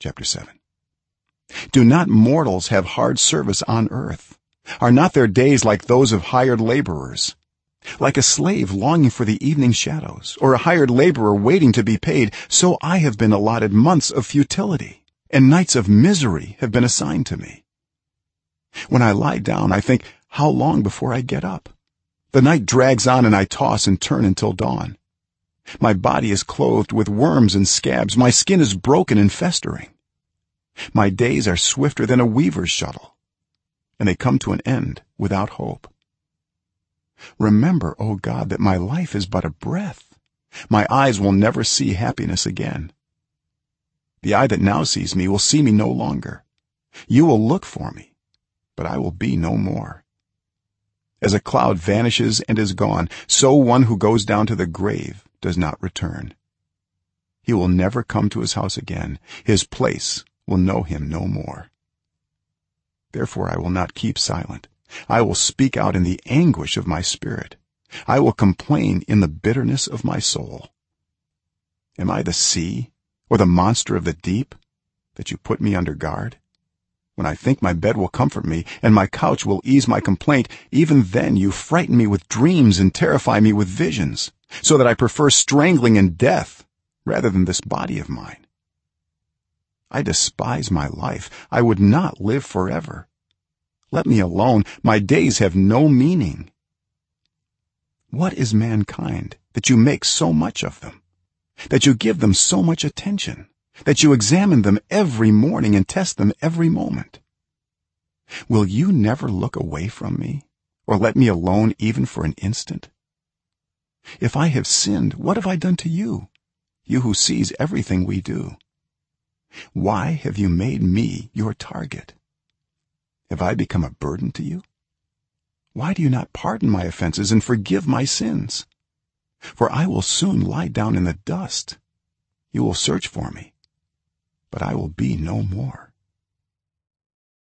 chapter 7 do not mortals have hard service on earth? Are not their days like those of hired laborers? Like a slave longing for the evening shadows or a hired laborer waiting to be paid so i have been allotted months of futility and nights of misery have been assigned to me. When i lie down i think how long before i get up? The night drags on and i toss and turn until dawn my body is clothed with worms and scabs. My skin is broken and festering. My days are swifter than a weaver's shuttle and they come to an end without hope. Remember o god that my life is but a breath. My eyes will never see happiness again. The eye that now sees me will see me no longer. You will look for me but i will be no more as a cloud vanishes and is gone so one who goes down to the grave does not return. He will never come to his house again. His place will know him no more. Therefore i will not keep silent. I will speak out in the anguish of my spirit. I will complain in the bitterness of my soul. Am i the sea or the monster of the deep that you put me under guard when i think my bed will comfort me and my couch will ease my complaint even then you frighten me with dreams and terrify me with visions so that i prefer strangling and death rather than this body of mine. I despise my life. I would not live forever. Let me alone. My days have no meaning. What is mankind that you make so much of them that you give them so much attention that you examine them every morning and test them every moment. Will you never look away from me or let me alone even for an instant? If i have sinned what have i done to you you who sees everything we do? Why have you made me your target? Have i become a burden to you? Why do you not pardon my offenses and forgive my sins? For i will soon lie down in the dust. You will search for me but i will be no more